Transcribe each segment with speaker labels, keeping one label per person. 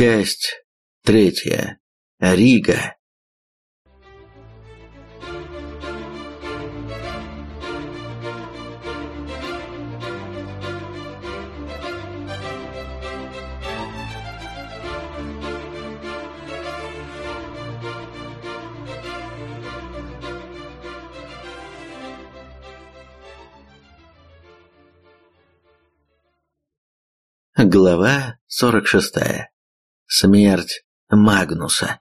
Speaker 1: Часть третья. Рига. Глава 46. Смерть Магнуса.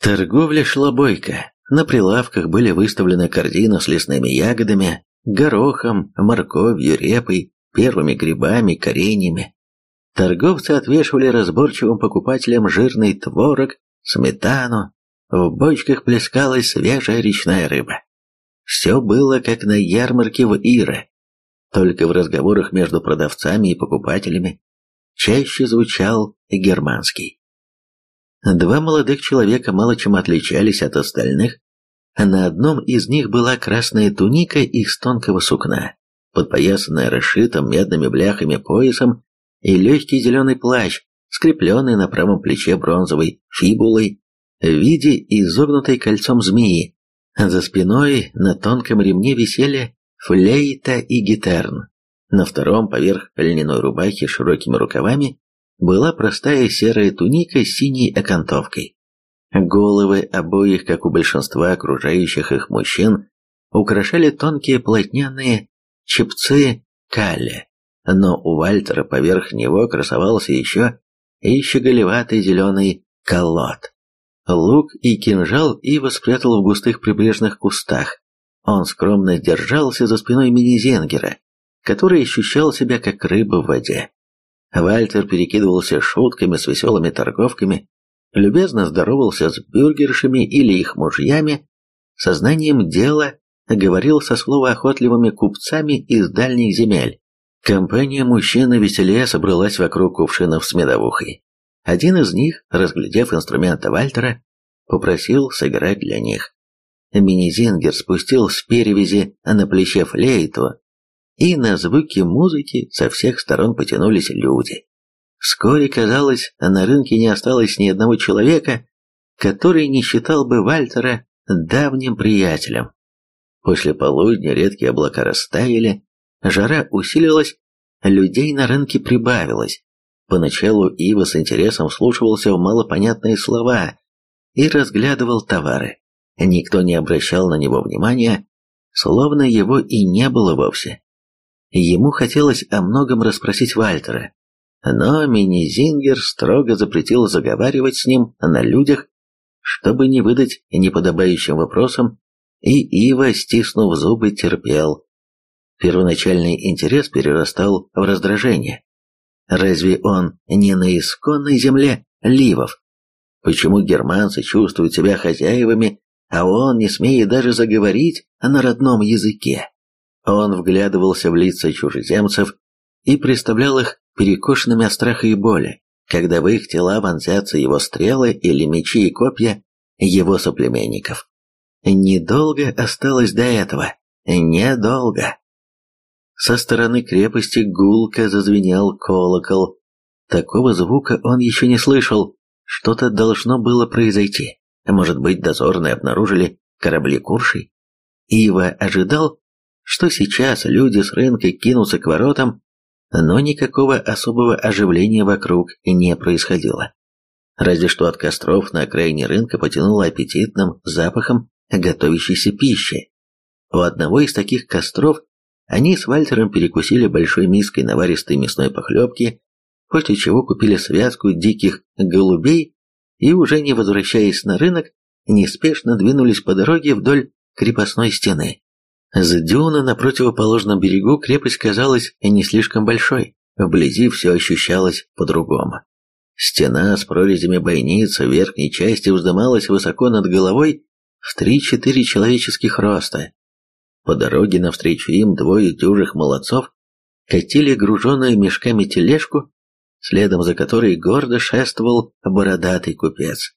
Speaker 1: Торговля шла бойко. На прилавках были выставлены корзины с лесными ягодами, горохом, морковью, репой, первыми грибами, кореньями. Торговцы отвешивали разборчивым покупателям жирный творог, сметану, в бочках плескалась свежая речная рыба. Все было как на ярмарке в Ире, только в разговорах между продавцами и покупателями чаще звучал германский. Два молодых человека мало чем отличались от остальных. На одном из них была красная туника из тонкого сукна, подпоясанная расшитым медными бляхами поясом, и легкий зеленый плащ, скрепленный на правом плече бронзовой фибулой в виде изогнутой кольцом змеи. За спиной на тонком ремне висели флейта и гитарн. На втором, поверх льняной рубахи с широкими рукавами, была простая серая туника с синей окантовкой. Головы обоих, как у большинства окружающих их мужчин, украшали тонкие полотняные чепцы калли, но у Вальтера поверх него красовался еще и щеголеватый зеленый колод. Лук и кинжал Ива спрятал в густых прибрежных кустах, он скромно держался за спиной мини-зенгера, который ощущал себя как рыба в воде. Вальтер перекидывался шутками с веселыми торговками, любезно здоровался с бюргершами или их мужьями, сознанием дела говорил со словоохотливыми купцами из дальних земель. Компания мужчин веселее собралась вокруг кувшинов с медовухой. Один из них, разглядев инструменты Вальтера, попросил сыграть для них. Минизингер спустил с перевязи на плече флейту, и на звуки музыки со всех сторон потянулись люди. Вскоре, казалось, на рынке не осталось ни одного человека, который не считал бы Вальтера давним приятелем. После полудня редкие облака растаяли, жара усилилась, людей на рынке прибавилось. Поначалу Ива с интересом вслушивался в малопонятные слова и разглядывал товары. Никто не обращал на него внимания, словно его и не было вовсе. Ему хотелось о многом расспросить Вальтера, но Минизингер строго запретил заговаривать с ним на людях, чтобы не выдать неподобающим вопросам, и Ива, стиснув зубы, терпел. Первоначальный интерес перерастал в раздражение. Разве он не на исконной земле Ливов? Почему германцы чувствуют себя хозяевами а он не смеет даже заговорить на родном языке. Он вглядывался в лица чужеземцев и представлял их перекошенными от страха и боли, когда в их тела вонзятся его стрелы или мечи и копья его соплеменников. Недолго осталось до этого, недолго. Со стороны крепости гулко зазвенел колокол. Такого звука он еще не слышал, что-то должно было произойти. Может быть, дозорные обнаружили корабли Куршей? Ива ожидал, что сейчас люди с рынка кинутся к воротам, но никакого особого оживления вокруг не происходило. Разве что от костров на окраине рынка потянуло аппетитным запахом готовящейся пищи. У одного из таких костров они с Вальтером перекусили большой миской наваристой мясной похлебки, после чего купили связку диких голубей и, уже не возвращаясь на рынок, неспешно двинулись по дороге вдоль крепостной стены. С дюна на противоположном берегу крепость казалась не слишком большой, вблизи все ощущалось по-другому. Стена с прорезями бойницы в верхней части вздымалась высоко над головой в три-четыре человеческих роста. По дороге навстречу им двое дюжих молодцов катили груженную мешками тележку следом за которой гордо шествовал бородатый купец.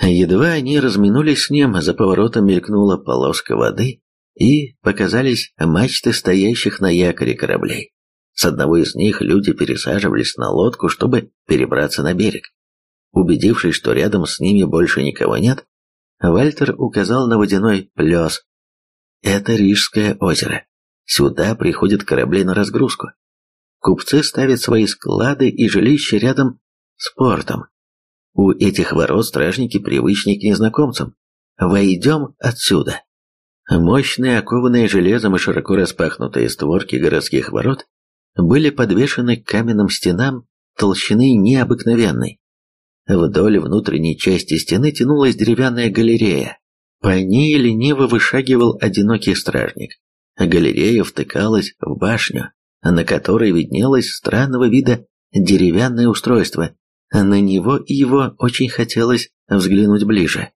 Speaker 1: Едва они разминулись с ним, за поворотом мелькнула полоска воды, и показались мачты стоящих на якоре кораблей. С одного из них люди пересаживались на лодку, чтобы перебраться на берег. Убедившись, что рядом с ними больше никого нет, Вальтер указал на водяной плес. Это Рижское озеро. Сюда приходят корабли на разгрузку. Купцы ставят свои склады и жилища рядом с портом. У этих ворот стражники привычнее к незнакомцам. Войдем отсюда. Мощные, окованные железом и широко распахнутые створки городских ворот были подвешены к каменным стенам толщины необыкновенной. Вдоль внутренней части стены тянулась деревянная галерея. По ней лениво вышагивал одинокий стражник. Галерея втыкалась в башню, на которой виднелось странного вида деревянное устройство. На него и его очень хотелось взглянуть ближе.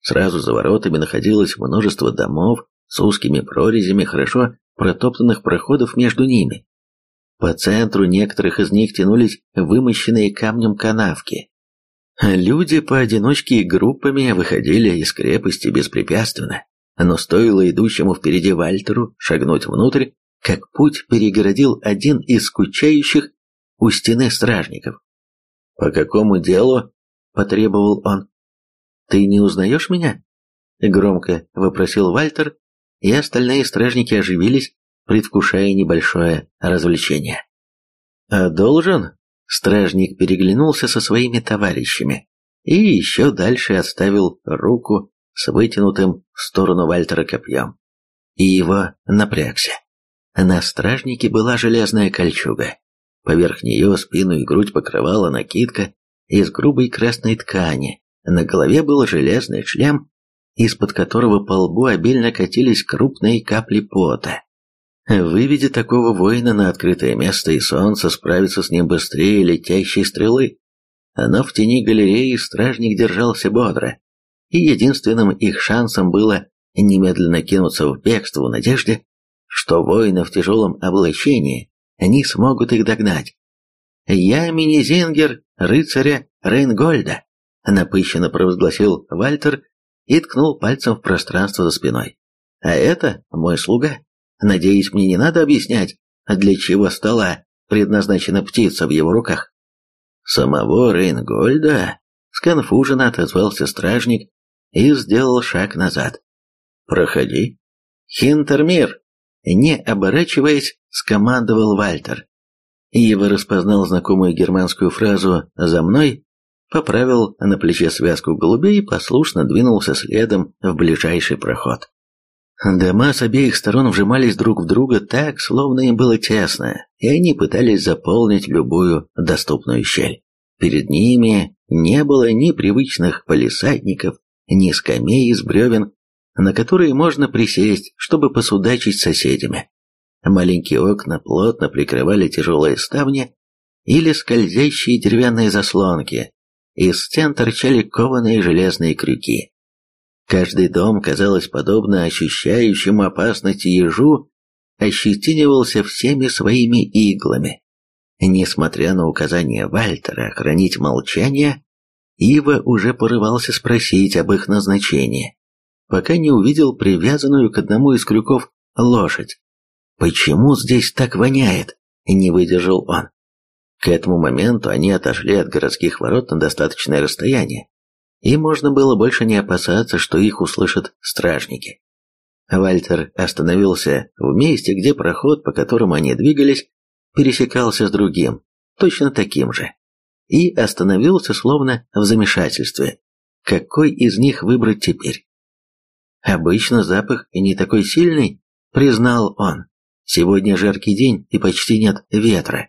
Speaker 1: Сразу за воротами находилось множество домов с узкими прорезями хорошо протоптанных проходов между ними. По центру некоторых из них тянулись вымощенные камнем канавки. Люди поодиночке и группами выходили из крепости беспрепятственно, но стоило идущему впереди Вальтеру шагнуть внутрь, как путь перегородил один из скучающих у стены стражников. «По какому делу?» – потребовал он. «Ты не узнаешь меня?» – громко вопросил Вальтер, и остальные стражники оживились, предвкушая небольшое развлечение. «А должен?» – стражник переглянулся со своими товарищами и еще дальше отставил руку с вытянутым в сторону Вальтера копьем. И его напрягся. На стражнике была железная кольчуга, Поверх нее спину и грудь покрывала накидка из грубой красной ткани. На голове был железный шлем, из-под которого по лбу обильно катились крупные капли пота. Выведя такого воина на открытое место, и солнце справится с ним быстрее летящей стрелы. Но в тени галереи стражник держался бодро, и единственным их шансом было немедленно кинуться в бегство в надежде, что воины в тяжелом облачении они смогут их догнать. «Я Минизингер, рыцаря Рейнгольда», — напыщенно провозгласил Вальтер и ткнул пальцем в пространство за спиной. «А это мой слуга. Надеюсь, мне не надо объяснять, для чего стола предназначена птица в его руках». «Самого Рейнгольда?» — сконфуженно отозвался стражник и сделал шаг назад. «Проходи». «Хинтермир!» Не оборачиваясь, скомандовал Вальтер. Ива распознал знакомую германскую фразу «за мной», поправил на плече связку голубей и послушно двинулся следом в ближайший проход. Дома с обеих сторон вжимались друг в друга так, словно им было тесно, и они пытались заполнить любую доступную щель. Перед ними не было ни привычных полисадников, ни скамей из бревен, на которые можно присесть, чтобы посудачить с соседями. Маленькие окна плотно прикрывали тяжелые ставни или скользящие деревянные заслонки, из стен торчали кованые железные крюки. Каждый дом, казалось, подобно ощущающему опасность ежу, ощетинивался всеми своими иглами. Несмотря на указание Вальтера хранить молчание, Ива уже порывался спросить об их назначении пока не увидел привязанную к одному из крюков лошадь. «Почему здесь так воняет?» – не выдержал он. К этому моменту они отошли от городских ворот на достаточное расстояние, и можно было больше не опасаться, что их услышат стражники. Вальтер остановился в месте, где проход, по которому они двигались, пересекался с другим, точно таким же, и остановился словно в замешательстве. Какой из них выбрать теперь? Обычно запах не такой сильный, признал он. Сегодня жаркий день и почти нет ветра.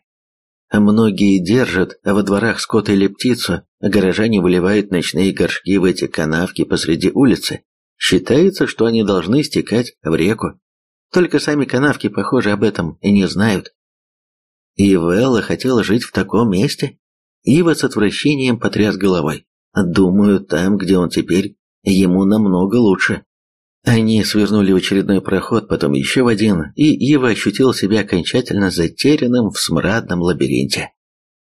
Speaker 1: Многие держат во дворах скот или птицу, а горожане выливают ночные горшки в эти канавки посреди улицы. Считается, что они должны стекать в реку. Только сами канавки, похоже, об этом и не знают. И Велла хотела жить в таком месте? Ива с отвращением потряс головой. Думаю, там, где он теперь, ему намного лучше. Они свернули в очередной проход, потом еще в один, и Ива ощутил себя окончательно затерянным в смрадном лабиринте.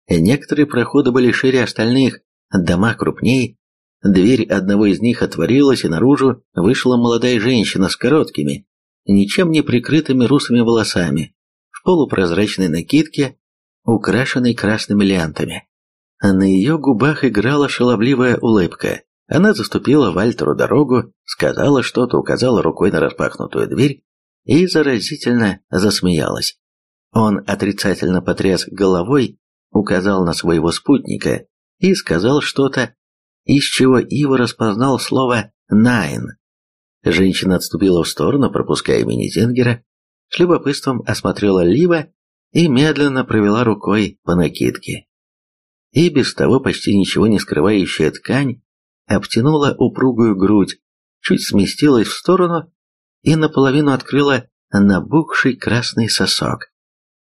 Speaker 1: Некоторые проходы были шире остальных, дома крупнее. Дверь одного из них отворилась, и наружу вышла молодая женщина с короткими, ничем не прикрытыми русыми волосами, в полупрозрачной накидке, украшенной красными лентами. На ее губах играла шаловливая улыбка. Она заступила Вальтеру дорогу, сказала что-то, указала рукой на распахнутую дверь и заразительно засмеялась. Он отрицательно потряс головой, указал на своего спутника и сказал что-то, из чего Ива распознал слово «найн». Женщина отступила в сторону, пропуская мини-зингера, с любопытством осмотрела Лива и медленно провела рукой по накидке. И без того почти ничего не скрывающая ткань обтянула упругую грудь, чуть сместилась в сторону и наполовину открыла набухший красный сосок.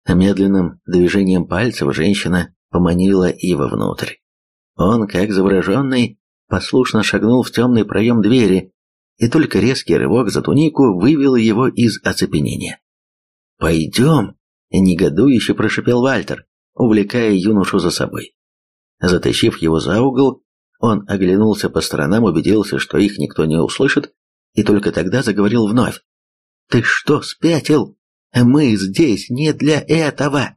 Speaker 1: Медленным движением пальцев женщина поманила Ива внутрь. Он, как завороженный, послушно шагнул в темный проем двери, и только резкий рывок за тунику вывел его из оцепенения. «Пойдем!» – негодующе прошипел Вальтер, увлекая юношу за собой. Затащив его за угол, он оглянулся по сторонам, убедился, что их никто не услышит, и только тогда заговорил вновь. «Ты что, спятил? Мы здесь не для этого!»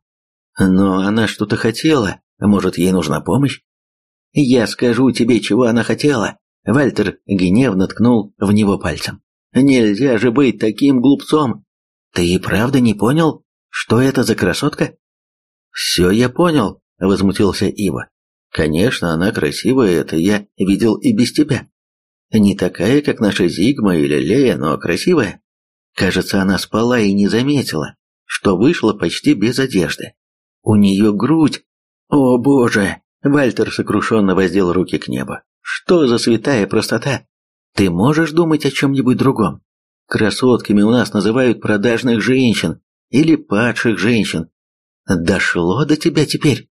Speaker 1: «Но она что-то хотела. Может, ей нужна помощь?» «Я скажу тебе, чего она хотела!» Вальтер гневно ткнул в него пальцем. «Нельзя же быть таким глупцом! Ты и правда не понял, что это за красотка?» «Все я понял», — возмутился Ива. «Конечно, она красивая, это я видел и без тебя. Не такая, как наша Зигма или Лея, но красивая. Кажется, она спала и не заметила, что вышла почти без одежды. У нее грудь. О боже! Вальтер сокрушенно воздел руки к небу. Что за святая простота? Ты можешь думать о чем-нибудь другом? Красотками у нас называют продажных женщин или падших женщин. Дошло до тебя теперь?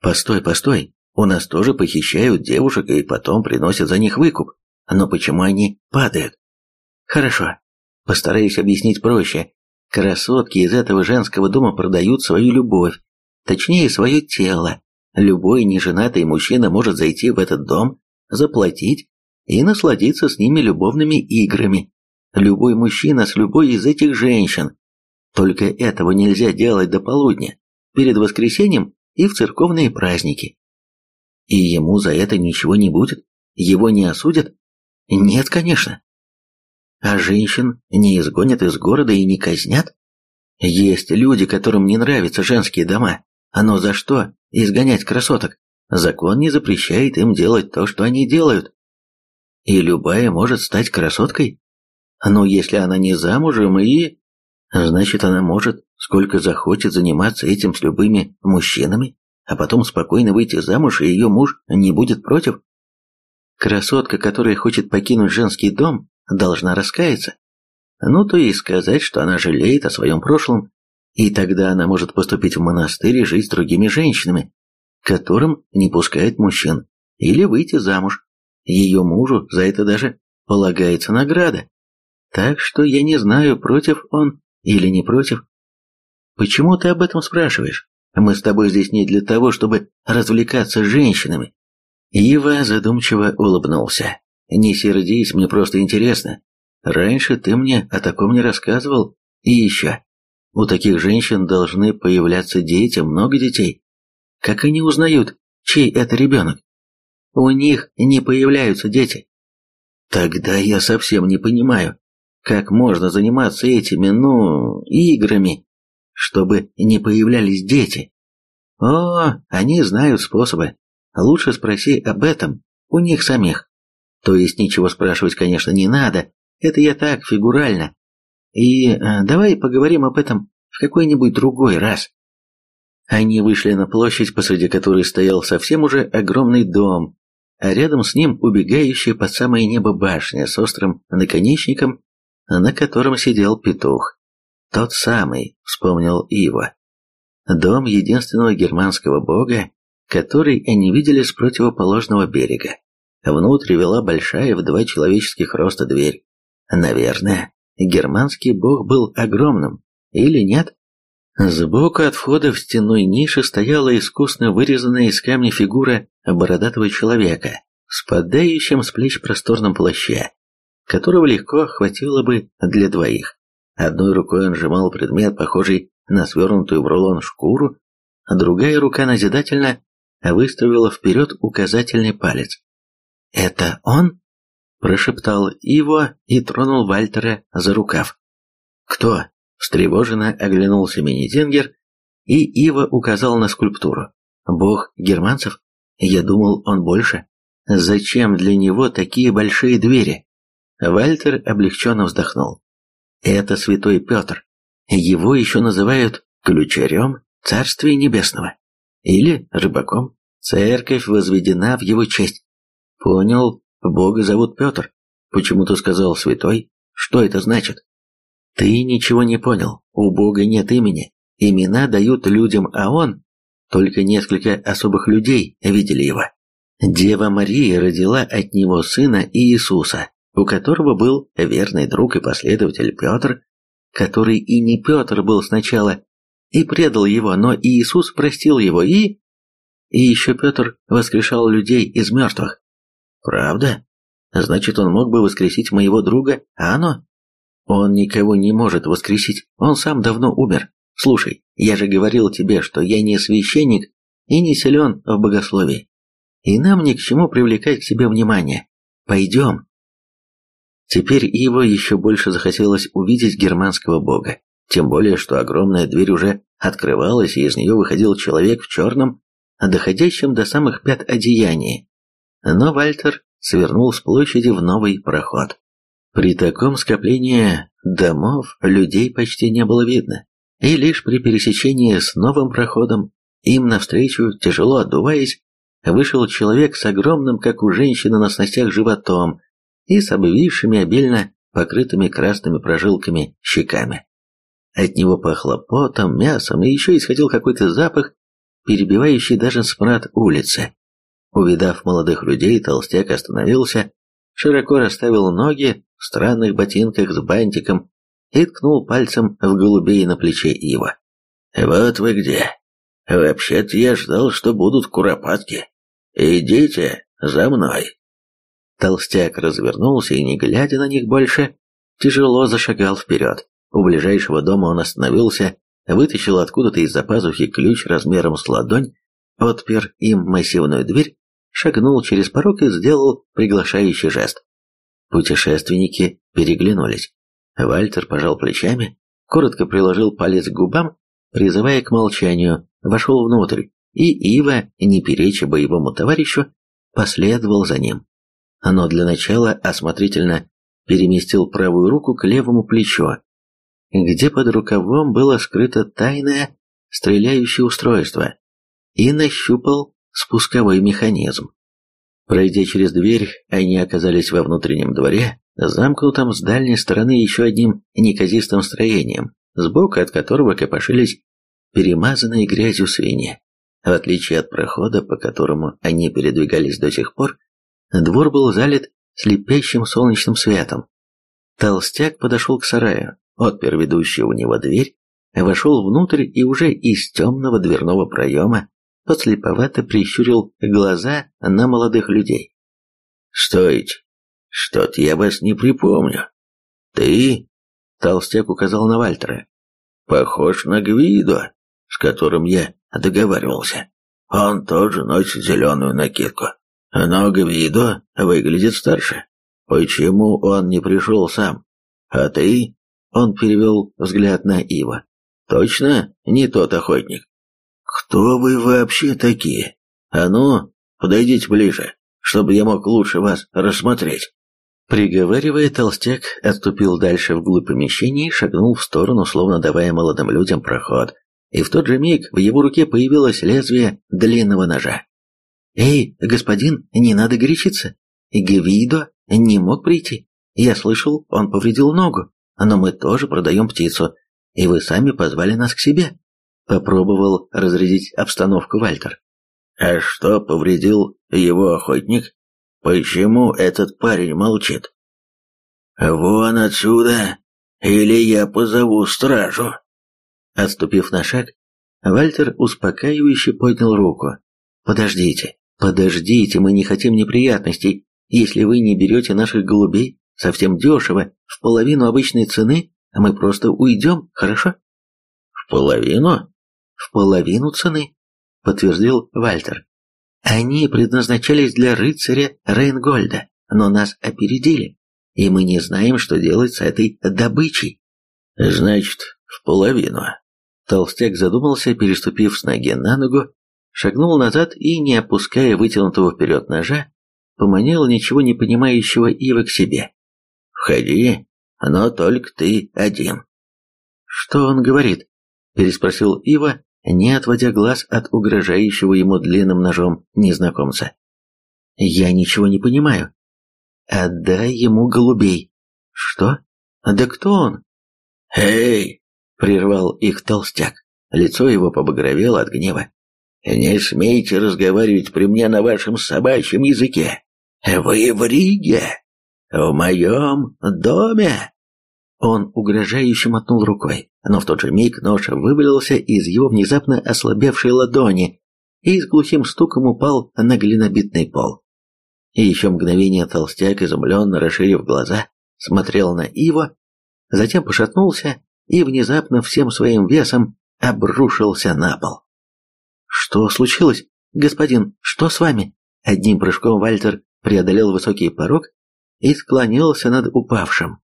Speaker 1: Постой, постой. У нас тоже похищают девушек и потом приносят за них выкуп. Но почему они падают? Хорошо, Постараюсь объяснить проще. Красотки из этого женского дома продают свою любовь, точнее свое тело. Любой неженатый мужчина может зайти в этот дом, заплатить и насладиться с ними любовными играми. Любой мужчина с любой из этих женщин. Только этого нельзя делать до полудня, перед воскресеньем и в церковные праздники. И ему за это ничего не будет? Его не осудят? Нет, конечно. А женщин не изгонят из города и не казнят? Есть люди, которым не нравятся женские дома. Но за что изгонять красоток? Закон не запрещает им делать то, что они делают. И любая может стать красоткой? Но если она не замужем и... Значит, она может, сколько захочет, заниматься этим с любыми мужчинами, а потом спокойно выйти замуж, и ее муж не будет против? Красотка, которая хочет покинуть женский дом, должна раскаяться. Ну, то и сказать, что она жалеет о своем прошлом, и тогда она может поступить в монастырь и жить с другими женщинами, которым не пускают мужчин, или выйти замуж. Ее мужу за это даже полагается награда. Так что я не знаю, против он или не против. Почему ты об этом спрашиваешь? Мы с тобой здесь не для того, чтобы развлекаться с женщинами. Ива задумчиво улыбнулся. Не сердись, мне просто интересно. Раньше ты мне о таком не рассказывал. И еще. У таких женщин должны появляться дети, много детей. Как они узнают, чей это ребенок? У них не появляются дети. Тогда я совсем не понимаю, как можно заниматься этими, ну, играми, чтобы не появлялись дети. О, они знают способы. Лучше спроси об этом у них самих. То есть ничего спрашивать, конечно, не надо, это я так, фигурально. И э, давай поговорим об этом в какой-нибудь другой раз. Они вышли на площадь, посреди которой стоял совсем уже огромный дом, а рядом с ним убегающая под самое небо башня с острым наконечником, на котором сидел петух. Тот самый, вспомнил Ива. Дом единственного германского бога, который они видели с противоположного берега. Внутрь вела большая в два человеческих роста дверь. Наверное, германский бог был огромным, или нет? Сбоку от входа в стеной ниши стояла искусно вырезанная из камня фигура бородатого человека, спадающим с плеч просторном плаще, которого легко хватило бы для двоих. Одной рукой он сжимал предмет, похожий на свернутую в рулон шкуру, а другая рука назидательно выставила вперед указательный палец. «Это он?» – прошептал Иво и тронул Вальтера за рукав. «Кто?» – встревоженно оглянулся Минитингер, и Ива указал на скульптуру. «Бог германцев? Я думал, он больше. Зачем для него такие большие двери?» Вальтер облегченно вздохнул. «Это святой Петр. Его еще называют ключарем Царствия Небесного. Или рыбаком. Церковь возведена в его честь. Понял, Бога зовут Петр. Почему ты сказал святой? Что это значит? Ты ничего не понял. У Бога нет имени. Имена дают людям, а он... Только несколько особых людей видели его. Дева Мария родила от него сына Иисуса, у которого был верный друг и последователь Петр, который и не Петр был сначала, и предал его, но Иисус простил его и... И еще Петр воскрешал людей из мертвых. Правда? Значит, он мог бы воскресить моего друга Ано? Он никого не может воскресить, он сам давно умер. Слушай, я же говорил тебе, что я не священник и не силен в богословии. И нам ни к чему привлекать к себе внимание. Пойдем. Теперь его еще больше захотелось увидеть германского бога. Тем более, что огромная дверь уже открывалась, и из нее выходил человек в черном, доходящем до самых пят одеянии. Но Вальтер свернул с площади в новый проход. При таком скоплении домов людей почти не было видно, и лишь при пересечении с новым проходом им навстречу, тяжело отдуваясь, вышел человек с огромным, как у женщины на снастях, животом и с обвисшими обильно покрытыми красными прожилками щеками. От него пахло потом, мясом, и еще исходил какой-то запах, перебивающий даже смрад улицы. Увидав молодых людей, толстяк остановился, широко расставил ноги в странных ботинках с бантиком и ткнул пальцем в голубей на плече Ива. «Вот вы где. Вообще-то я ждал, что будут куропатки. Идите за мной». Толстяк развернулся и, не глядя на них больше, тяжело зашагал вперед. У ближайшего дома он остановился, вытащил откуда-то из-за пазухи ключ размером с ладонь, отпер им массивную дверь, шагнул через порог и сделал приглашающий жест. Путешественники переглянулись. Вальтер пожал плечами, коротко приложил палец к губам, призывая к молчанию, вошел внутрь, и Ива, не переча боевому товарищу, последовал за ним. Но для начала осмотрительно переместил правую руку к левому плечу, где под рукавом было скрыто тайное стреляющее устройство, и нащупал спусковой механизм. Пройдя через дверь, они оказались во внутреннем дворе, замкнутом с дальней стороны еще одним неказистым строением, сбоку от которого копошились перемазанные грязью свиньи. В отличие от прохода, по которому они передвигались до сих пор, двор был залит слепящим солнечным светом. Толстяк подошел к сараю, отпер ведущую у него дверь, вошел внутрь и уже из темного дверного проема подслеповато прищурил глаза на молодых людей. «Стойте! Что-то я вас не припомню. Ты?» Толстяк указал на Вальтера. «Похож на Гвидо, с которым я договаривался. Он тоже носит зеленую накидку. Но Гвидо выглядит старше. Почему он не пришел сам? А ты?» Он перевел взгляд на Ива. «Точно не тот охотник?» «Кто вы вообще такие? А ну, подойдите ближе, чтобы я мог лучше вас рассмотреть». Приговаривая, толстяк отступил дальше вглубь помещения и шагнул в сторону, словно давая молодым людям проход. И в тот же миг в его руке появилось лезвие длинного ножа. «Эй, господин, не надо горячиться. Гвидо не мог прийти. Я слышал, он повредил ногу, но мы тоже продаем птицу, и вы сами позвали нас к себе». Попробовал разрядить обстановку Вальтер. «А что повредил его охотник? Почему этот парень молчит?» «Вон отсюда, или я позову стражу!» Отступив на шаг, Вальтер успокаивающе поднял руку. «Подождите, подождите, мы не хотим неприятностей. Если вы не берете наших голубей совсем дешево, в половину обычной цены, мы просто уйдем, хорошо?» В половину? В половину цены, подтвердил Вальтер. Они предназначались для рыцаря Рейнгольда, но нас опередили, и мы не знаем, что делать с этой добычей. Значит, в половину. Толстяк задумался, переступив с ноги на ногу, шагнул назад и, не опуская вытянутого вперед ножа, поманил ничего не понимающего Ива к себе. «Входи, но только ты один». «Что он говорит?» – переспросил Ива, не отводя глаз от угрожающего ему длинным ножом незнакомца. «Я ничего не понимаю. Отдай ему голубей». «Что? Да кто он?»
Speaker 2: «Эй!» – прервал их толстяк. Лицо его побагровело от гнева. «Не смейте разговаривать при мне на вашем собачьем языке. Вы в Риге, в моем доме».
Speaker 1: Он угрожающе мотнул рукой, но в тот же миг нож вывалился из его внезапно ослабевшей ладони и с глухим стуком упал на глинобитный пол. И еще мгновение толстяк, изумленно расширив глаза, смотрел на Иво, затем пошатнулся и внезапно всем своим весом обрушился на пол. «Что случилось, господин? Что с вами?» Одним прыжком Вальтер преодолел высокий порог и склонился над упавшим.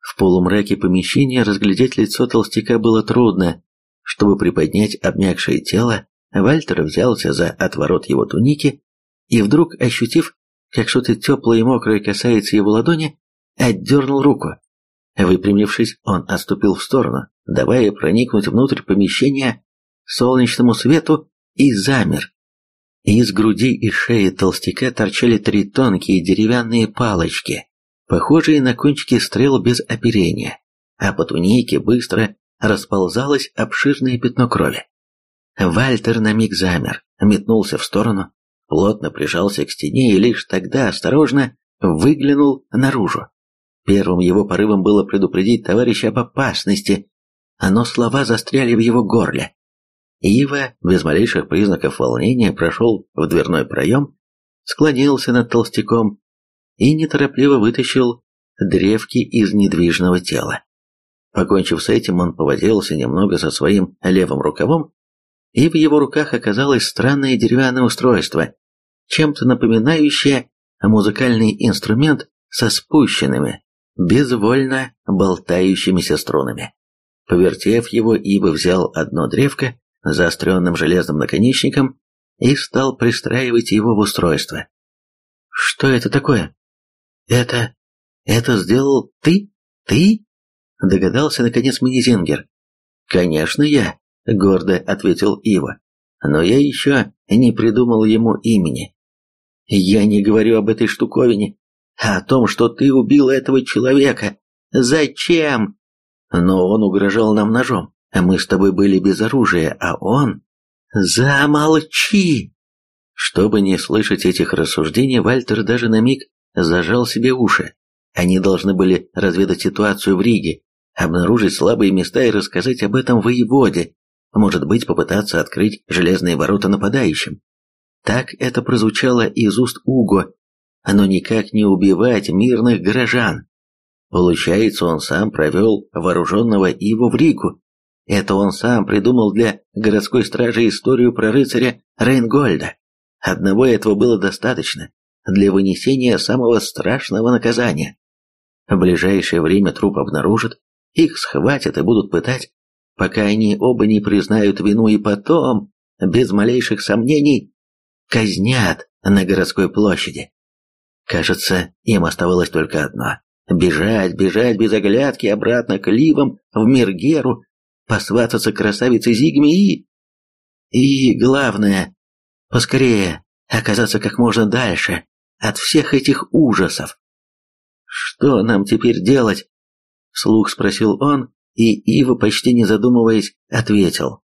Speaker 1: В полумраке помещения разглядеть лицо толстяка было трудно. Чтобы приподнять обмякшее тело, Вальтер взялся за отворот его туники и вдруг, ощутив, как что-то теплое и мокрое касается его ладони, отдернул руку. Выпрямившись, он отступил в сторону, давая проникнуть внутрь помещения солнечному свету и замер. Из груди и шеи толстяка торчали три тонкие деревянные палочки, похожие на кончики стрел без оперения, а по тунике быстро расползалось обширное пятно крови. Вальтер на миг замер, метнулся в сторону, плотно прижался к стене и лишь тогда осторожно выглянул наружу. Первым его порывом было предупредить товарища об опасности, но слова застряли в его горле. Ива, без малейших признаков волнения, прошел в дверной проем, склонился над толстяком и неторопливо вытащил древки из недвижного тела. Покончив с этим, он повозился немного со своим левым рукавом, и в его руках оказалось странное деревянное устройство, чем-то напоминающее музыкальный инструмент со спущенными, безвольно болтающимися струнами. Повертев его, Ива взял одно древко, заостренным железным наконечником и стал пристраивать его в устройство. «Что это такое?» «Это... это сделал ты? Ты?» Догадался, наконец, Минизингер. «Конечно я», — гордо ответил Ива. «Но я еще не придумал ему имени. Я не говорю об этой штуковине, а о том, что ты убил этого человека. Зачем?» Но он угрожал нам ножом. А мы с тобой были без оружия, а он... Замолчи!» Чтобы не слышать этих рассуждений, Вальтер даже на миг зажал себе уши. Они должны были разведать ситуацию в Риге, обнаружить слабые места и рассказать об этом воеводе, может быть, попытаться открыть железные ворота нападающим. Так это прозвучало из уст Уго, но никак не убивать мирных горожан. Получается, он сам провел вооруженного Иву в Ригу, это он сам придумал для городской стражи историю про рыцаря Рейнгольда. Одного этого было достаточно для вынесения самого страшного наказания. В ближайшее время труп обнаружат, их схватят и будут пытать, пока они оба не признают вину и потом, без малейших сомнений, казнят на городской площади. Кажется, им оставалось только одно – бежать, бежать без оглядки обратно к Ливам в Миргеру посвататься красавице Зигме и... И главное, поскорее оказаться как можно дальше от всех этих ужасов. «Что нам теперь делать?» — вслух спросил он, и Ива, почти не задумываясь, ответил.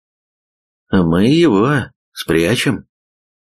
Speaker 1: «Мы его спрячем».